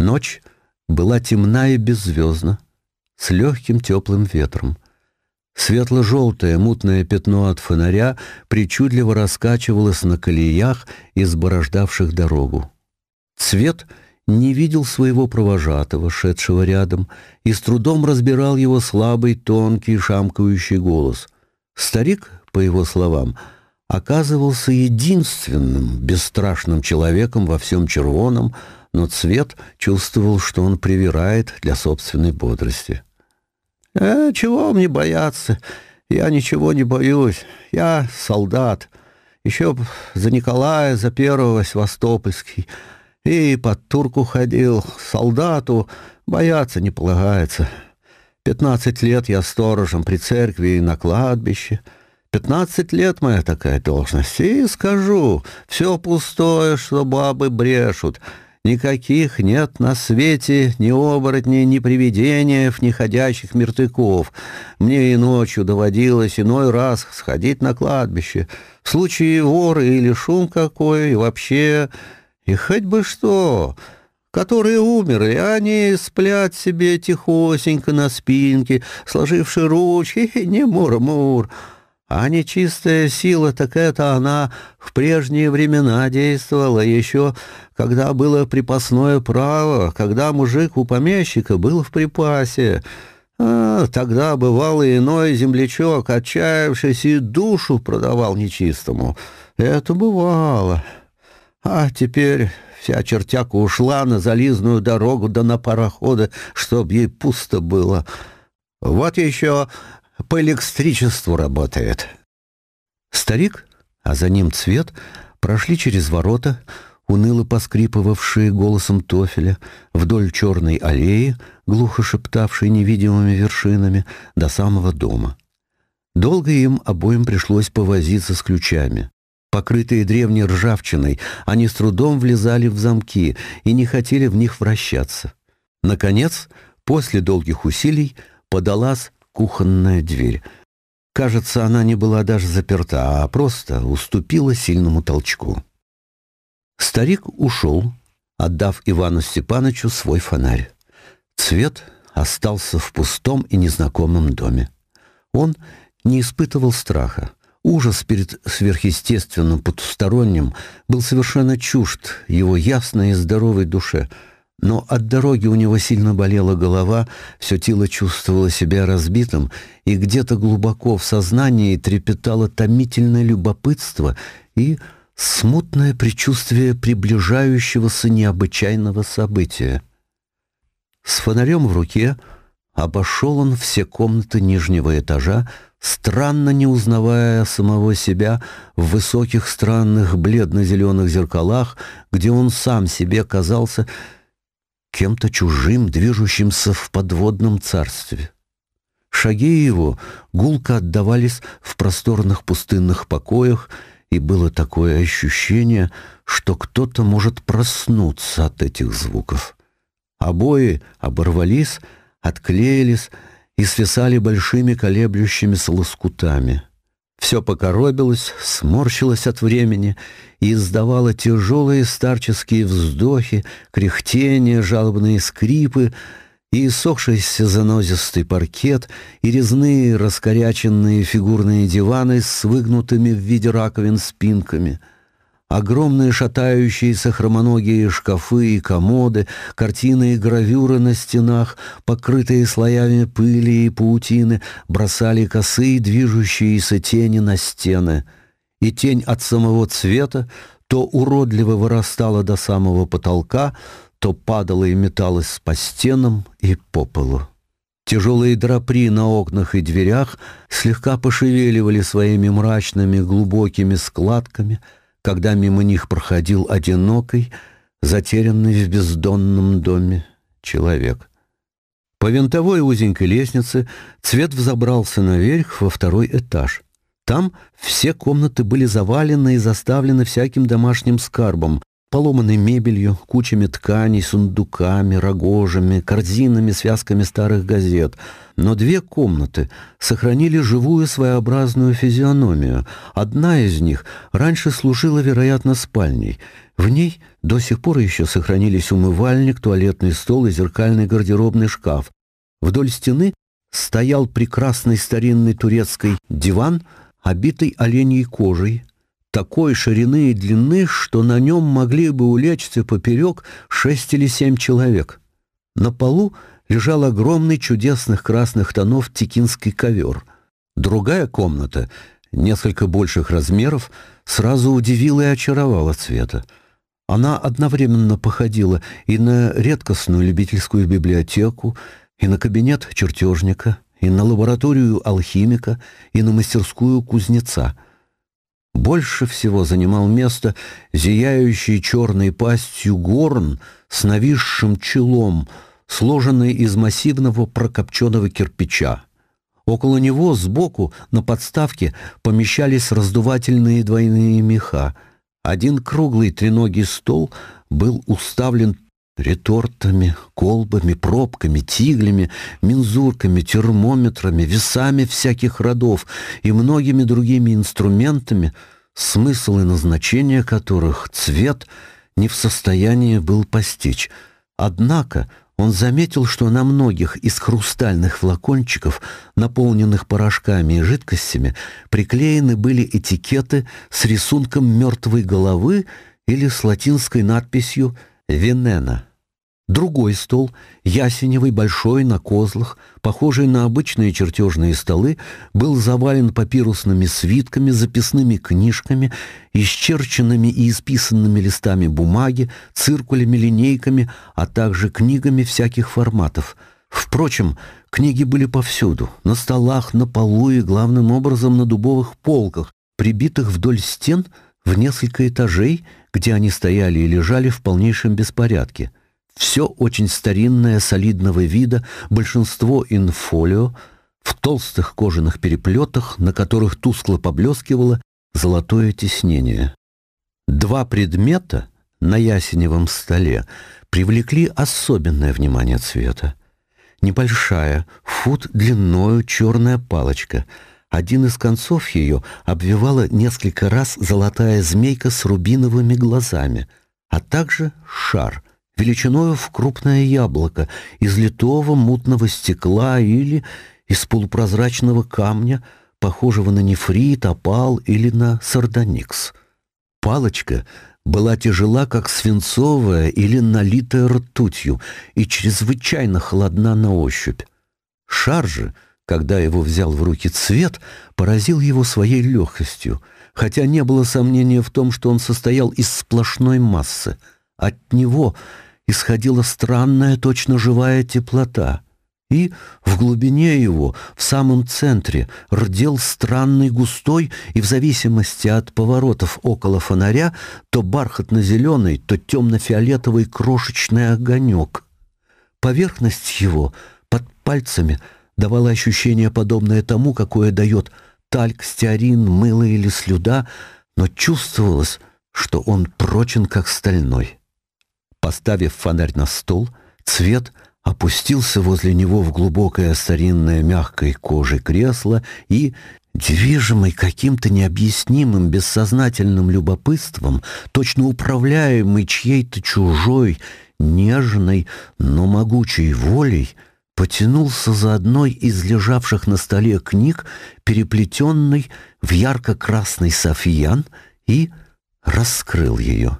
Ночь была темна и беззвездна, с легким теплым ветром. Светло-желтое мутное пятно от фонаря причудливо раскачивалось на колеях, изборождавших дорогу. Цвет не видел своего провожатого, шедшего рядом, и с трудом разбирал его слабый, тонкий, шамкающий голос. Старик, по его словам, оказывался единственным бесстрашным человеком во всем червоном, но цвет чувствовал, что он привирает для собственной бодрости. «Э, чего мне бояться? Я ничего не боюсь. Я солдат. Еще за Николая, за первого Севастопольский. И под турку ходил. Солдату бояться не полагается. Пятнадцать лет я сторожем при церкви и на кладбище». Пятнадцать лет моя такая должность. И скажу, все пустое, что бабы брешут. Никаких нет на свете ни оборотней, ни привидений, ни ходящих мертвяков. Мне и ночью доводилось иной раз сходить на кладбище. В случае воры или шум какой, и вообще... И хоть бы что которые умерли, а они сплят себе тихосенько на спинке, сложивши ручки, не мур-мур. -мур. мур мур сила, так это она в прежние времена действовала, еще когда было припасное право, когда мужик у помещика был в припасе. А, тогда бывал и иной землячок, отчаявшись, и душу продавал нечистому. Это бывало. А теперь вся чертяка ушла на зализную дорогу да на пароходы, чтоб ей пусто было. Вот еще по электричеству работает. Старик, а за ним цвет, прошли через ворота, уныло поскрипывавшие голосом тофеля, вдоль черной аллеи, глухо шептавшей невидимыми вершинами, до самого дома. Долго им обоим пришлось повозиться с ключами. Покрытые древней ржавчиной, они с трудом влезали в замки и не хотели в них вращаться. Наконец, после долгих усилий, подалась кухонная дверь. Кажется, она не была даже заперта, а просто уступила сильному толчку. Старик ушел, отдав Ивану Степановичу свой фонарь. Цвет остался в пустом и незнакомом доме. Он не испытывал страха. Ужас перед сверхъестественным потусторонним был совершенно чужд его ясной и здоровой душе — но от дороги у него сильно болела голова, все тело чувствовало себя разбитым, и где-то глубоко в сознании трепетало томительное любопытство и смутное предчувствие приближающегося необычайного события. С фонарем в руке обошел он все комнаты нижнего этажа, странно не узнавая самого себя в высоких странных бледно-зеленых зеркалах, где он сам себе казался кем-то чужим, движущимся в подводном царстве. Шаги его гулко отдавались в просторных пустынных покоях, и было такое ощущение, что кто-то может проснуться от этих звуков. Обои оборвались, отклеились и свисали большими колеблющимися лоскутами. Все покоробилось, сморщилось от времени и издавало тяжелые старческие вздохи, кряхтения, жалобные скрипы, и иссохшийся занозистый паркет, и резные раскоряченные фигурные диваны с выгнутыми в виде раковин спинками — Огромные шатающиеся хромоногие шкафы и комоды, картины и гравюры на стенах, покрытые слоями пыли и паутины, бросали косые движущиеся тени на стены. И тень от самого цвета то уродливо вырастала до самого потолка, то падала и металась по стенам и по полу. Тяжелые драпри на окнах и дверях слегка пошевеливали своими мрачными глубокими складками — когда мимо них проходил одинокий, затерянный в бездонном доме человек. По винтовой узенькой лестнице Цвет взобрался наверх во второй этаж. Там все комнаты были завалены и заставлены всяким домашним скарбом, поломанной мебелью, кучами тканей, сундуками, рогожами, корзинами, связками старых газет. Но две комнаты сохранили живую своеобразную физиономию. Одна из них раньше служила, вероятно, спальней. В ней до сих пор еще сохранились умывальник, туалетный стол и зеркальный гардеробный шкаф. Вдоль стены стоял прекрасный старинный турецкий диван, обитый оленьей кожей, такой ширины и длины, что на нем могли бы улечься поперек шесть или семь человек. На полу лежал огромный чудесных красных тонов текинский ковер. Другая комната, несколько больших размеров, сразу удивила и очаровала цвета. Она одновременно походила и на редкостную любительскую библиотеку, и на кабинет чертежника, и на лабораторию алхимика, и на мастерскую кузнеца — больше всего занимал место зияющий черной пастью горн с нависшим челом, сложенный из массивного прокопченного кирпича. Около него сбоку на подставке помещались раздувательные двойные меха. Один круглый треногий стол был уставлен ретортами, колбами, пробками, тиглями, мензурками, термометрами, весами всяких родов и многими другими инструментами, смысл и назначение которых цвет не в состоянии был постичь. Однако он заметил, что на многих из хрустальных флакончиков, наполненных порошками и жидкостями, приклеены были этикеты с рисунком мертвой головы или с латинской надписью «Связь». Винена. Другой стол, ясеневый, большой, на козлах, похожий на обычные чертежные столы, был завален папирусными свитками, записными книжками, исчерченными и исписанными листами бумаги, циркулями, линейками, а также книгами всяких форматов. Впрочем, книги были повсюду — на столах, на полу и, главным образом, на дубовых полках, прибитых вдоль стен — в несколько этажей, где они стояли и лежали в полнейшем беспорядке. Все очень старинное, солидного вида, большинство инфолио, в толстых кожаных переплетах, на которых тускло поблескивало золотое тиснение. Два предмета на ясеневом столе привлекли особенное внимание цвета. Небольшая, фут длиною черная палочка — Один из концов ее обвивала несколько раз золотая змейка с рубиновыми глазами, а также шар — величиною в крупное яблоко, из литого мутного стекла или из полупрозрачного камня, похожего на нефрит, опал или на сардоникс. Палочка была тяжела, как свинцовая или налитая ртутью, и чрезвычайно холодна Когда его взял в руки цвет, поразил его своей легкостью, хотя не было сомнения в том, что он состоял из сплошной массы. От него исходила странная, точно живая теплота. И в глубине его, в самом центре, рдел странный густой и в зависимости от поворотов около фонаря то бархатно-зеленый, то темно-фиолетовый крошечный огонек. Поверхность его под пальцами – давала ощущение, подобное тому, какое дает тальк, стеарин, мыло или слюда, но чувствовалось, что он прочен, как стальной. Поставив фонарь на стол, цвет опустился возле него в глубокое старинное мягкой кожи кресло и, движимый каким-то необъяснимым бессознательным любопытством, точно управляемый чьей-то чужой, нежной, но могучей волей, — потянулся за одной из лежавших на столе книг, переплетенной в ярко-красный софьян, и раскрыл ее.